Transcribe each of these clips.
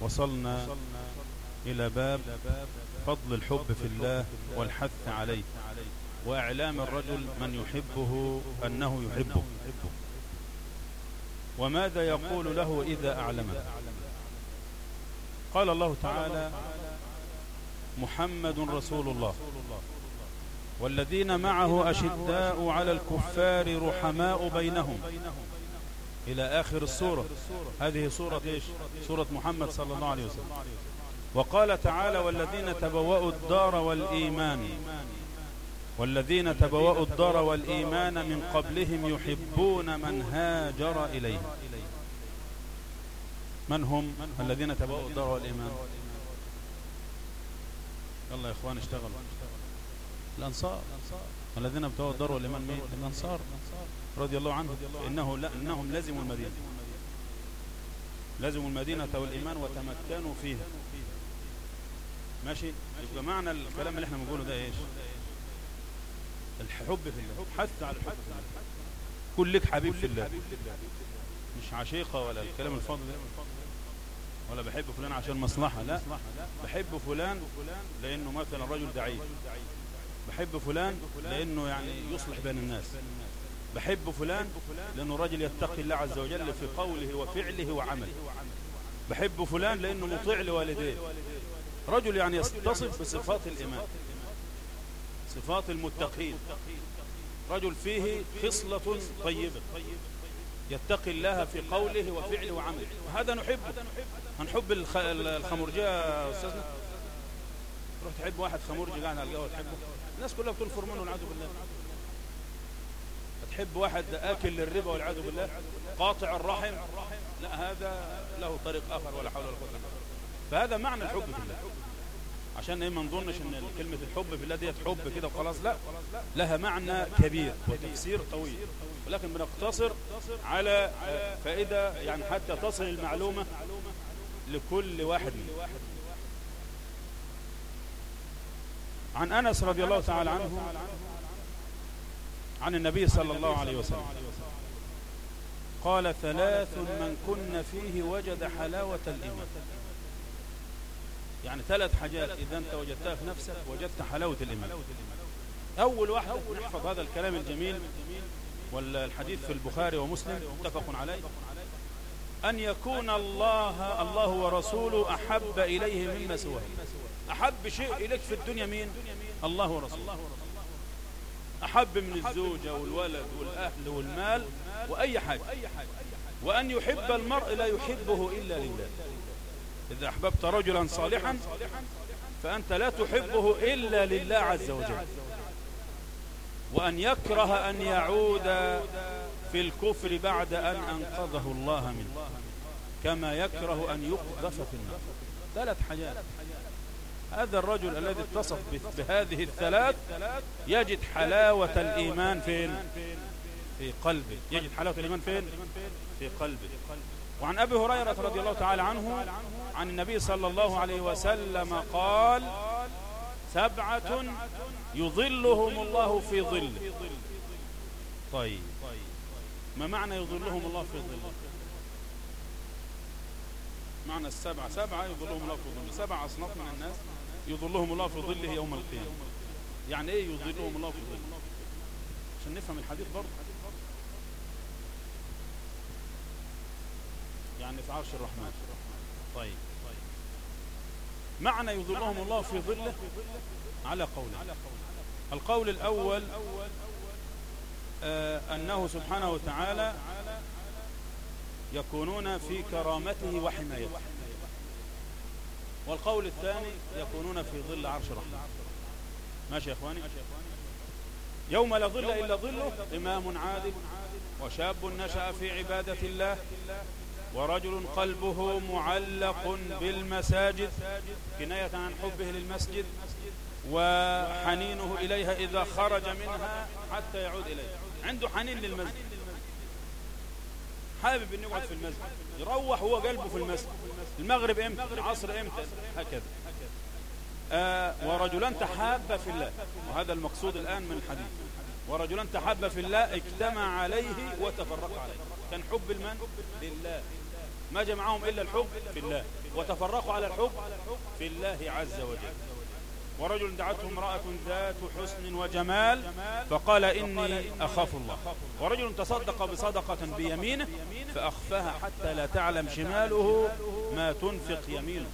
وصلنا إلى باب فضل الحب في الله والحث عليه وإعلام الرجل من يحبه أنه يحبه. وماذا يقول له إذا أعلمه؟ قال الله تعالى محمد رسول الله. والذين معه أشداء على الكفار رحماء بينهم. إلى آخر السورة. هذه سورة إيش؟ سورة محمد صلى الله عليه وسلم. وقال تعالى والذين تبوأوا الدار والإيمان. والذين تبوأوا الدار والإيمان من قبلهم يحبون من هاجر إليهم من هم الذين تبوأوا الدار والإيمان؟ يلا يا إخوان اشتغلوا. الأنصار. الذين ابتووا الدار والإيمان مين؟ الأنصار. رضي الله عنهم فإنه لا إنهم لزموا المدينة. لزموا المدينة والإيمان وتمكنوا فيها. ماشي؟ يبقى معنى الكلام اللي إحنا بنقوله ده إيش؟ الحب في الله. حث على الحب في الله. كن حبيب في الله. مش عشيقة ولا الكلام الفاضي ولا بحب فلان عشان مصلحة لا. بحب فلان لأنه مثلا رجل دعي بحب فلان لأنه يعني يصلح بين الناس. بحب فلان لأنه رجل يتقي الله عز وجل في قوله وفعله وعمله. بحب فلان لأنه مطيع لوالديه. رجل يعني يتصف بصفات الإيمان صفات المتقين. رجل فيه خصلة طيبة يتقي الله في قوله وفعله وعمله. وهذا نحبه. هنحب الخ... الخمرجية يا أستاذنا؟ تروح تحب واحد خمرجي قاعد على القهوة تحبه؟ الناس كلها بتنفر منه والعياذ بالله. تحب واحد آكل للربا والعياذ بالله؟ قاطع الرحم؟ لا هذا له طريق آخر ولا حول ولا إلا بالله. فهذا معنى الحب في الله. عشان إيه ما نظنش إن كلمة الحب في الله ديت حب كده وخلاص؟ لا لها معنى كبير وتفسير طويل. ولكن بنقتصر على فائدة يعني حتى تصل المعلومة لكل واحد منه عن أنس رضي الله تعالى عنه عن النبي صلى الله عليه وسلم. قال ثلاث من كن فيه وجد حلاوة الإيمان. يعني ثلاث حاجات إذا أنت وجدتها في نفسك وجدت حلاوة الإيمان. أول واحد نحفظ هذا الكلام الجميل والحديث في البخاري ومسلم متفق عليه. أن يكون الله الله ورسوله أحب إليه مما سواه أحب شيء إليك في الدنيا مين؟ الله ورسوله. أحب من الزوجة والولد والأهل والمال وأي حاجة. وأن يحب المرء لا يحبه إلا لله. إذا أحببت رجلا صالحا فأنت لا تحبه إلا لله عز وجل. وأن يكره أن يعود في الكفر بعد أن أنقذه الله منه. كما يكره أن يقذف في النار. ثلاث حاجات. هذا الرجل الذي اتصف بهذه الثلاث يجد حلاوة الإيمان فين؟ في قلبه. يجد حلاوة الإيمان فين؟ في قلبه. وعن أبي هريرة رضي الله تعالى عنه عن النبي صلى الله عليه وسلم قال سبعة يظلهم الله في ظله. طيب. ما معنى يظلهم الله في ظله؟ معنى السبعة. سبعة يظلهم الله في ظله سبع أصناف من الناس يظلهم الله في ظله يوم القيامة. يعني إيه يظلهم الله في ظله عشان نفهم الحديث برضه. يعني في عرش الرحمن. طيب. معنى يظلهم الله في ظله على قولين القول الأول آه أنه سبحانه وتعالى يكونون في كرامته وحمايته. والقول الثاني يكونون في ظل عرش الرحمن ماشي يا إخواني؟ يوم لا ظل إلا ظله إمام عادل وشاب نشأ في عبادة الله ورجل قلبه معلق بالمساجد كناية عن حبه للمسجد وحنينه إليها إذا خرج منها حتى يعود إليها. عنده حنين للمسجد. حابب أن يقعد في المسجد. يروح هو قلبه في المسجد. المغرب إمتى؟ العصر إمتى؟ هكذا. آه ورجلان تحابا في الله. وهذا المقصود الآن من الحديث. ورجلان تحابا في الله اجتمع عليه وتفرق عليه. كان حب المن لله. ما جمعهم إلا الحب؟ في الله وتفرقوا على الحب؟ في الله عز وجل. ورجل دعته امرأة ذات حسن وجمال فقال إني أخاف الله. ورجل تصدق بصدقة بيمينه فأخفاها حتى لا تعلم شماله ما تنفق يمينه.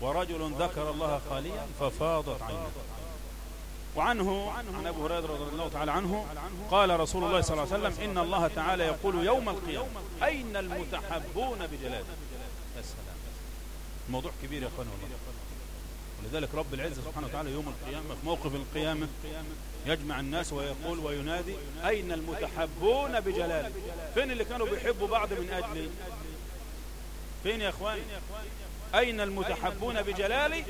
ورجل ذكر الله خاليا ففاضت عينه وعنه عن أبو هريرة رضي الله تعالى عنه قال رسول الله صلى الله عليه وسلم إن الله تعالى يقول يوم القيامة أين المتحبون بجلاله؟ السلام. الموضوع كبير يا أخواني والله. ولذلك رب العزة سبحانه وتعالى يوم القيامة في موقف القيامة يجمع الناس ويقول وينادي أين المتحبون بجلاله فين اللي كانوا بيحبوا بعض من أجلي؟ فين يا أخواني؟ أين المتحبون بجلالي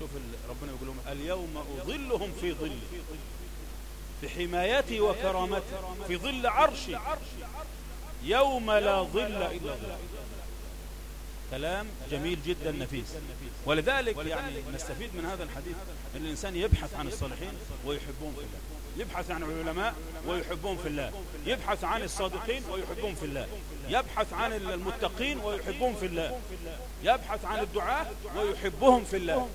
شوف ربنا يقول لهم اليوم أظلهم في ظلي بحمايتي وكرامتي في ظل عرشي يوم لا ظل إلا ظل كلام جميل جدا نفيس. ولذلك يعني نستفيد من هذا الحديث أن الإنسان يبحث عن الصالحين ويحبون في الله. يبحث عن العلماء ويحبون في الله. يبحث عن الصادقين ويحبون في الله. يبحث عن المتقين ويحبون في الله. يبحث عن الدعاة ويحبهم في الله.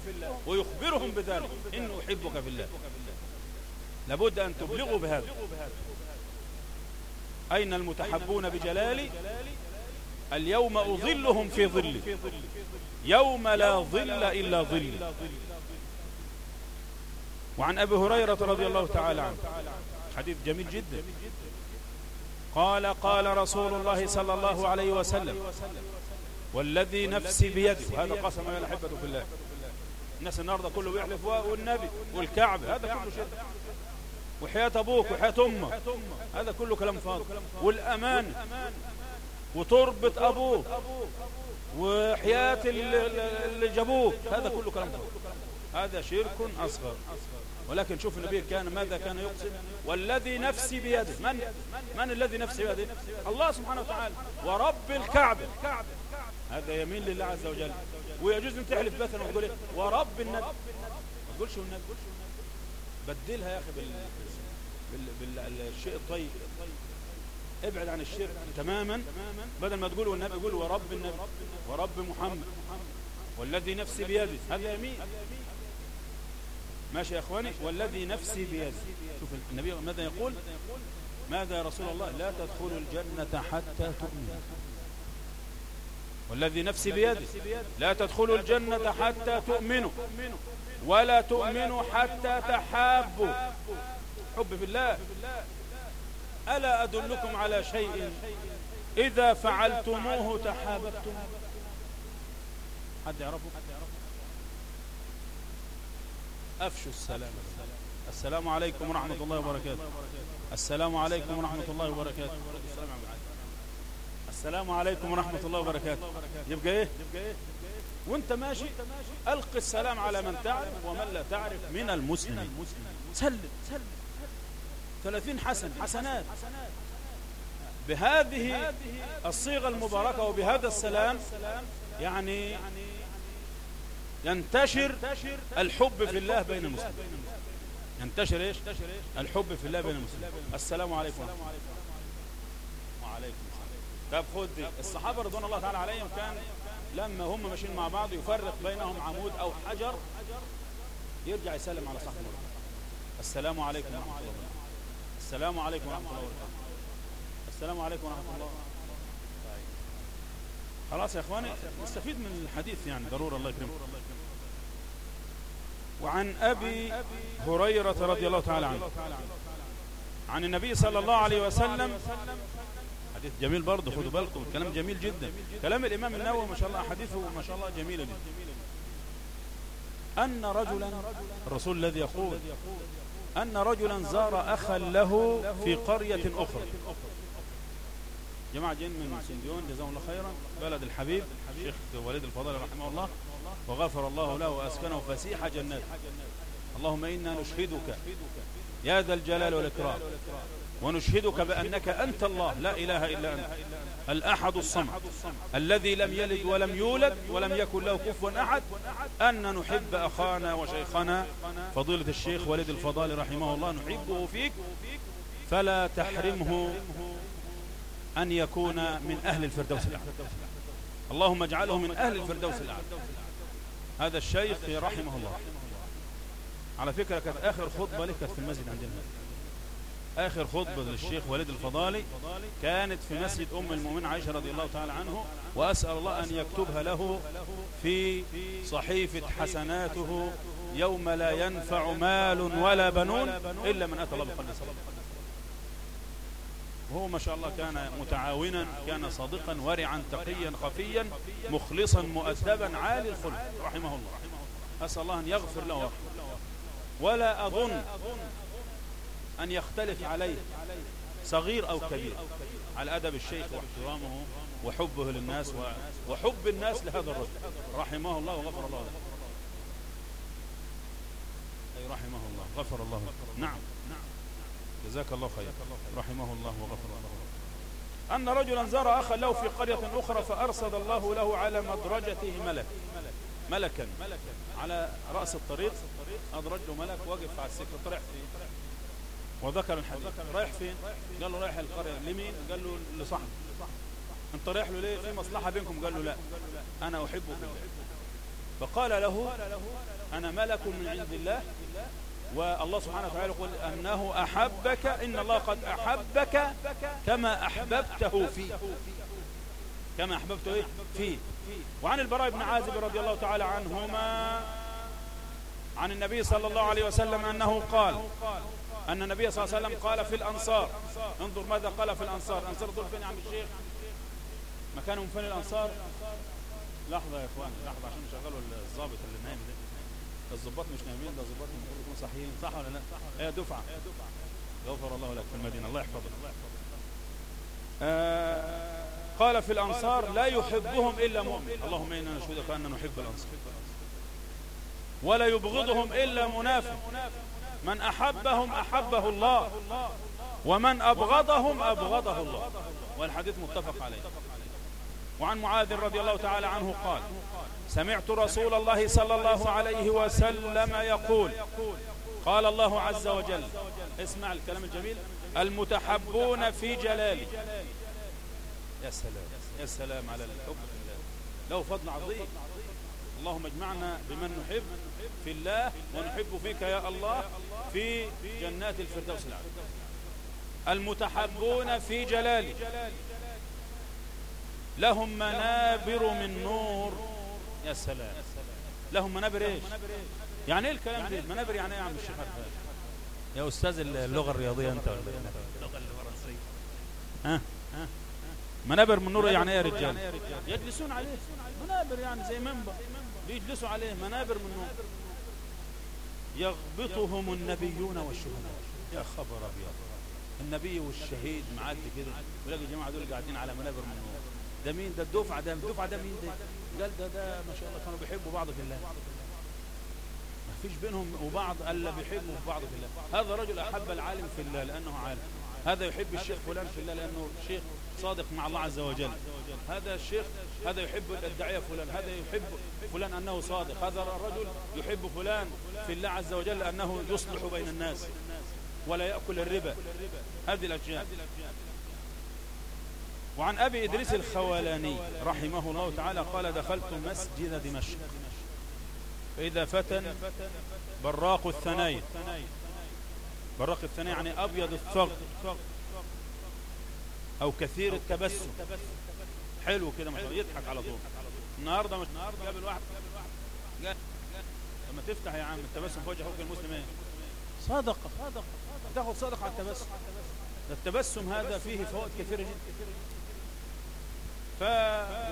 ويخبرهم بذلك. إنه أحبك في الله. لابد أن تبلغوا بهذا. أين المتحبون بجلالي؟ اليوم أظلهم في ظلي. يوم لا ظل إلا ظلي. وعن أبي هريرة رضي الله تعالى عنه. حديث جميل جدا. قال قال رسول الله صلى الله عليه وسلم والذي نفسي بيده. وهذا قسم يا الأحبة في الله. الناس النهارده كله بيحلف والنبي والكعبة هذا كله شيء وحياة أبوك وحياة أمك هذا كله كلام فاضي. والأمان. وتربة أبوك وحياة اللي جابوك هذا كله كلام هذا شرك أصغر. ولكن شوف النبي كان ماذا كان يقسم؟ والذي نفسي بيده. من؟ من الذي نفسي بيده؟ الله سبحانه وتعالى. ورب الكعبة. هذا يمين لله عز وجل. ويجوز أن تحلف مثلا وتقول إيه؟ ورب النبي. ما تقولش والنبي بدلها يا أخي بال... بال... بالشيء الطيب. ابعد عن الشرك تماما بدل ما تقول والنبي قول ورب النبي ورب محمد والذي نفسي بيده هذا يمين. ماشي يا إخواني؟ والذي نفسي بيده شوف النبي ماذا يقول؟ ماذا يا رسول الله؟ لا تدخلوا الجنة حتى تؤمنوا. والذي نفسي بيده لا تدخلوا الجنة حتى تؤمنوا. ولا تؤمنوا حتى تحابوا. حب في الله. ألا أدلكم على شيء؟ إذا فعلتموه تحاببتم. حد يعرفه؟ أفشوا السلام. السلام عليكم ورحمة الله وبركاته. السلام عليكم ورحمة الله وبركاته. السلام عليكم ورحمة الله وبركاته. يبقى إيه؟ وأنت ماشي؟ ألقي السلام على من تعرف ومن لا تعرف من المسلمين. سلم. ثلاثين حسن حسنات. بهذه الصيغة المباركة وبهذا السلام يعني ينتشر الحب في الله بين المسلمين. ينتشر إيش؟ الحب في الله بين المسلمين. السلام عليكم وعليكم السلام. طب خد دي. الصحابة رضوان الله تعالى عليهم كان لما هم ماشيين مع بعض يفرق بينهم عمود أو حجر يرجع يسلم على صاحبه السلام عليكم ورحمة الله. السلام عليكم ورحمة الله وبركاته. السلام عليكم ورحمة الله خلاص يا إخواني نستفيد من الحديث يعني ضرورة الله يكرمكم وعن أبي هريرة رضي الله تعالى عنه. عن النبي صلى الله عليه وسلم. حديث جميل برضه خدوا بالكم كلام جميل جدا. كلام الإمام النووي ما شاء الله حديثه ما شاء الله جميلة جدا. أن رجلا الرسول الذي يقول أن رجلا زار أخا له في قرية أخرى. جماعة جن من سنديون جزاهم الله خيرا. بلد الحبيب الشيخ وليد الفضل رحمه الله وغفر الله له وأسكنه فسيح جنات اللهم إنا نشهدك يا ذا الجلال والإكرام. ونشهدك بأنك أنت الله. لا إله إلا أنت. الأحد الصمد. الذي لم يلد ولم يولد ولم يكن له كفوا أحد. أن نحب أخانا وشيخنا. فضيلة الشيخ وليد الفضال رحمه الله نحبه فيك. فلا تحرمه أن يكون من أهل الفردوس الأعلى. اللهم اجعله من أهل الفردوس الأعلى. هذا الشيخ رحمه الله. على فكرة كانت آخر خطبة كانت في المسجد عندنا. آخر خطبة للشيخ وليد الفضالي كانت في مسجد أم المؤمنين عائشة رضي الله تعالى عنه وأسأل الله أن يكتبها له في صحيفة حسناته يوم لا ينفع مال ولا بنون إلا من أتى الله بقلب وهو ما شاء الله كان متعاونا كان صادقا ورعا تقيا خفيا مخلصا مؤدبا عالي الخلق رحمه الله. أسأل الله أن يغفر له. ولا أظن أن يختلف عليه صغير أو كبير. على أدب الشيخ واحترامه وحبه للناس وحب الناس لهذا الرجل. رحمه الله وغفر الله له. أي رحمه الله. غفر الله له. نعم. جزاك الله خير. رحمه الله وغفر الله له. أن رجلا زار أخا له في قرية أخرى فأرصد الله له على مدرجته ملك. ملكا. على رأس الطريق. أدرج له ملك. وقف على السكة فيه وذكر الحديث. رايح فين؟ قال له رايح القرية. لمين؟ قال له لصاحبه. انت رايح له ليه؟ في مصلحة بينكم؟ قال له لا. أنا احبك فقال له أنا ملك من عند الله. والله سبحانه وتعالى يقول أنه أحبك إن الله قد أحبك كما أحببته فيه. كما أحببته إيه؟ فيه. وعن البراء بن عازب رضي الله تعالى عنهما عن النبي صلى الله عليه وسلم أنه قال أن النبي صلى الله عليه وسلم قال في الأنصار. انظر ماذا قال في الأنصار. الأنصار دول فين يا عم الشيخ؟ مكانهم فين الأنصار؟ لحظة يا إخوان لحظة عشان شغلوا الضابط اللي نايم ده. الضباط مش نايمين ده الضباط المفروض يكونوا صحيين صح ولا لا؟ هي دفعة. غفر الله لك في المدينة. الله يحفظك. آه قال في الأنصار لا يحبهم إلا مؤمن. اللهم إنا نشهدك أننا نحب الأنصار. ولا يبغضهم إلا منافق. من أحبهم أحبه الله ومن أبغضهم أبغضه الله. والحديث متفق عليه. وعن معاذ رضي الله تعالى عنه قال سمعت رسول الله صلى الله عليه وسلم يقول قال الله عز وجل اسمع الكلام الجميل المتحبون في جلالي. يا سلام يا سلام على الحب له فضل عظيم. اللهم اجمعنا بمن نحب في الله ونحب فيك يا الله في جنات الفردوس العالي المتحبون في جلالي. لهم منابر من نور. يا سلام. لهم منابر إيش؟ يعني إيه الكلام ده منابر يعني إيه يا عم الشيخ يا أستاذ اللغة الرياضية أنت. ولا اللغة الفرنسية. ها؟ منابر من نور يعني إيه يا رجال؟ يجلسون عليه. منابر يعني زي منبر. بيجلسوا عليه منابر من نور يغبطهم النبيون والشهداء. يا خبر أبيض. النبي والشهيد معدي كده. ولاقي الجماعه دول قاعدين على منابر من نور ده مين؟ ده الدفعة ده. الدفعة ده مين ده قال ده ده ما شاء الله كانوا بيحبوا بعض في الله. ما فيش بينهم وبعض إلا بيحبوا في بعض في الله. هذا رجل أحب العالم في الله لأنه عالم. هذا يحب الشيخ فلان في الله لأنه شيخ صادق مع الله عز وجل. هذا الشيخ هذا يحب الداعية فلان هذا يحب فلان أنه صادق. هذا الرجل يحب فلان في الله عز وجل أنه يصلح بين الناس ولا يأكل الربا. هذه الأشياء. وعن أبي إدريس الخولاني رحمه الله تعالى قال دخلت مسجد دمشق. فإذا فتن براق الثنايا. براق الثنايا يعني أبيض الثغر. أو كثير التبسم. حلو كده ما يضحك على طول. النهاردة مش قابل واحد. لما تفتح يا عم التبسم في وجه المسلم إيه صدقة تاخذ صدقة على التبسم. التبسم. هذا فيه فوائد كثيرة جدا. ف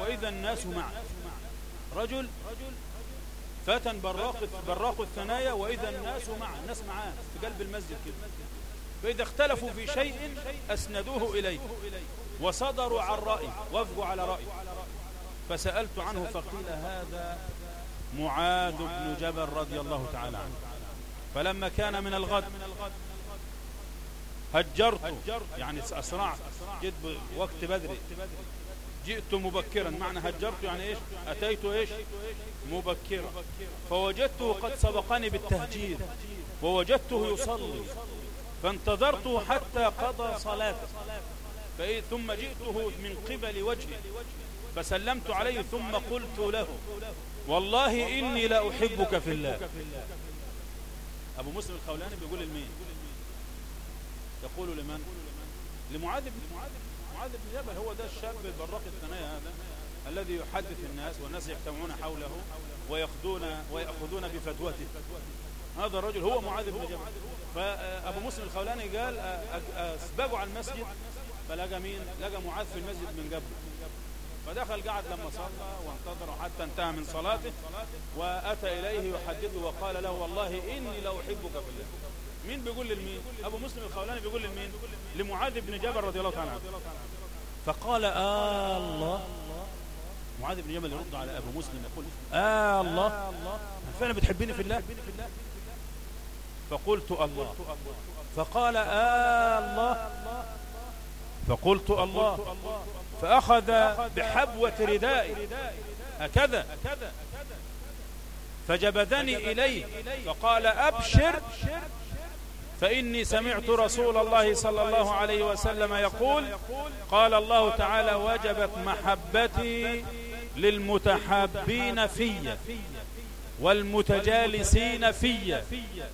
وإذا الناس معه رجل فتى براق براق الثنايا وإذا الناس معه الناس معاه. في قلب المسجد كده. فإذا اختلفوا في شيء أسندوه إليه وصدروا عن رأي وافقوا على رأي. فسألت عنه فقيل هذا معاذ بن جبل رضي الله تعالى عنه. فلما كان من الغد هجرت يعني أسرعت جد وقت بدري. جئت مبكرا. معنى هجرت يعني إيش؟ أتيت إيش؟ مبكرا. فوجدته قد سبقني بالتهجير ووجدته يصلي. فانتظرته حتى قضى صلاته ثم جئته من قبل وجهه فسلمت عليه ثم قلت له والله إني لا أحبك في الله. أبو مسلم الخولاني بيقول لمين؟ يقول لمن؟ لمعاذ بن معاذ بن جبل هو ده الشاب البراق الثنايا هذا الذي يحدث الناس والناس يجتمعون حوله ويأخذون ويأخذون بفتوته. هذا الرجل هو معاذ بن جبل. فأبو مسلم الخولاني قال أسبقوا على المسجد فلقى مين؟ لقى معاذ في المسجد من قبل. فدخل قعد لما صلى وانتظر حتى انتهى من صلاته وأتى إليه يحدثه وقال له والله إني لأحبك في الله. مين بيقول للمين أبو مسلم الخولاني بيقول للمين لمعاذ بن جبل رضي الله عنه. فقال آه الله. معاذ بن جبل يرد على أبو مسلم يقول آه الله. فعلا بتحبيني في الله؟ فقلت الله. فقال آه الله. فقلت الله. فأخذ بحبوة ردائي. هكذا. فجبذني إليه. فقال أبشر. فإني سمعت رسول الله صلى الله عليه وسلم يقول قال الله تعالى وجبت محبتي للمتحابين في والمتجالسين في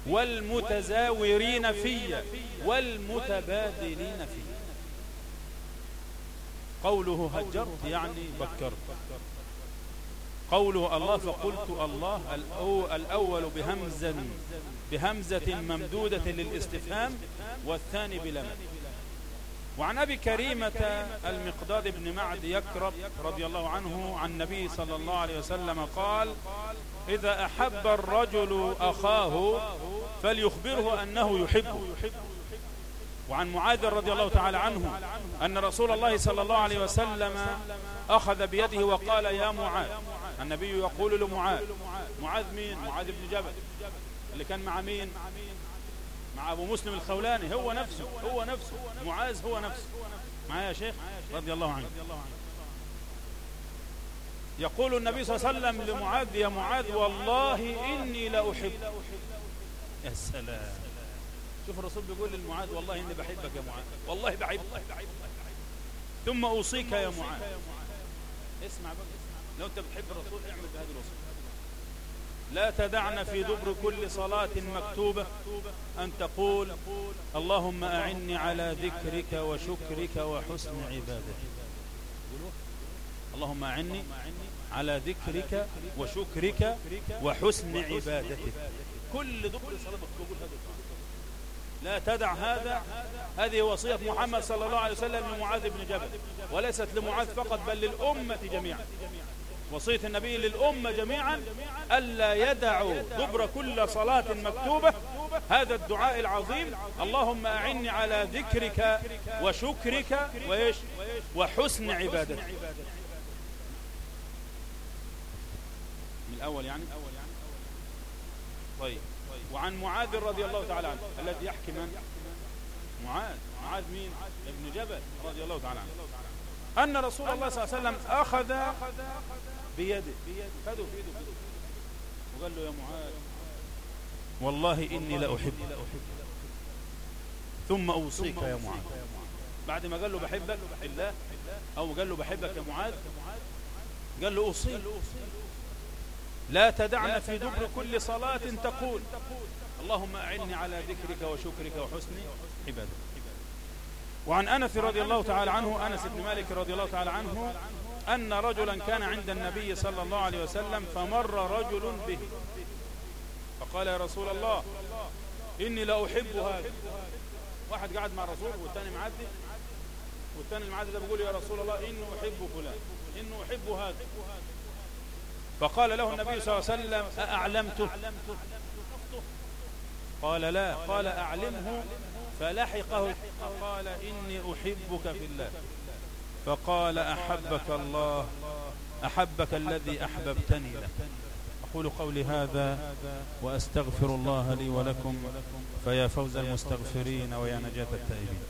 والمتزاورين في والمتبادلين في. قوله هجرت يعني بكرت. قوله الله فقلت الله الأول بهمزة بهمزة ممدودة للاستفهام والثاني بلمد وعن أبي كريمة المقداد بن معد يكرب رضي الله عنه عن النبي صلى الله عليه وسلم قال إذا أحب الرجل أخاه فليخبره أنه يحبه. وعن معاذ رضي الله تعالى عنه أن رسول الله صلى الله عليه وسلم أخذ بيده وقال يا معاذ. النبي يقول لمعاذ معاذ مين؟ معاذ بن جبل. اللي كان مع مين؟ مع أبو مسلم الخولاني هو نفسه هو نفسه معاذ هو نفسه. معايا يا شيخ؟ رضي الله عنه يقول النبي صلى الله عليه وسلم لمعاذ يا معاذ والله إني لأحب يا سلام. شوف الرسول بيقول للمعاذ والله إني بحبك يا معاذ والله بحبك. ثم أوصيك يا معاذ. اسمع بقى لو أنت بتحب الرسول اعمل بهذه الوصية. لا تدعن في دبر كل صلاة مكتوبة أن تقول اللهم أعني على ذكرك وشكرك وحسن عبادتك. اللهم أعني على ذكرك وشكرك وحسن عبادتك. كل دبر صلاة مكتوبة. لا تدع هذا. هذه وصية محمد صلى الله عليه وسلم لمعاذ بن جبل. وليست لمعاذ فقط بل للأمة جميعا. وصية النبي للأمة جميعا ألا يدعوا دبر كل صلاة مكتوبة. هذا الدعاء العظيم. اللهم أعني على ذكرك وشكرك وإيش؟ وحسن عبادتك. من الأول يعني؟ طيب. وعن معاذ رضي الله تعالى عنه الذي يحكي من؟ معاذ. معاذ مين؟ ابن جبل رضي الله تعالى عنه. أن رسول الله صلى الله عليه وسلم أخذ بيده. خده. وقال له يا معاذ والله إني لأحب ثم أوصيك يا معاذ. بعد ما قال له بحبك الله أو قال له بحبك يا معاذ قال له أوصيك. لا تدعنا في دبر كل صلاة تقول اللهم أعني على ذكرك وشكرك وحسن عبادتك. وعن أنس رضي الله تعالى عنه أنس بن مالك رضي الله تعالى عنه أن رجلا كان عند النبي صلى الله عليه وسلم فمر رجل به. فقال يا رسول الله إني لا أحب هذا. واحد قاعد مع الرسول والثاني معدي. والثاني المعدي ده بيقول يا رسول الله إني أحب فلان إني أحب هذا. فقال له النبي صلى الله عليه وسلم أأعلمته؟ قال لا قال أعلمه فلحقه قال إني أحبك في الله. فقال أحبك الله أحبك الذي أحببتني له أقول قولي هذا وأستغفر الله لي ولكم فيا فوز المستغفرين ويا نجاة التائبين.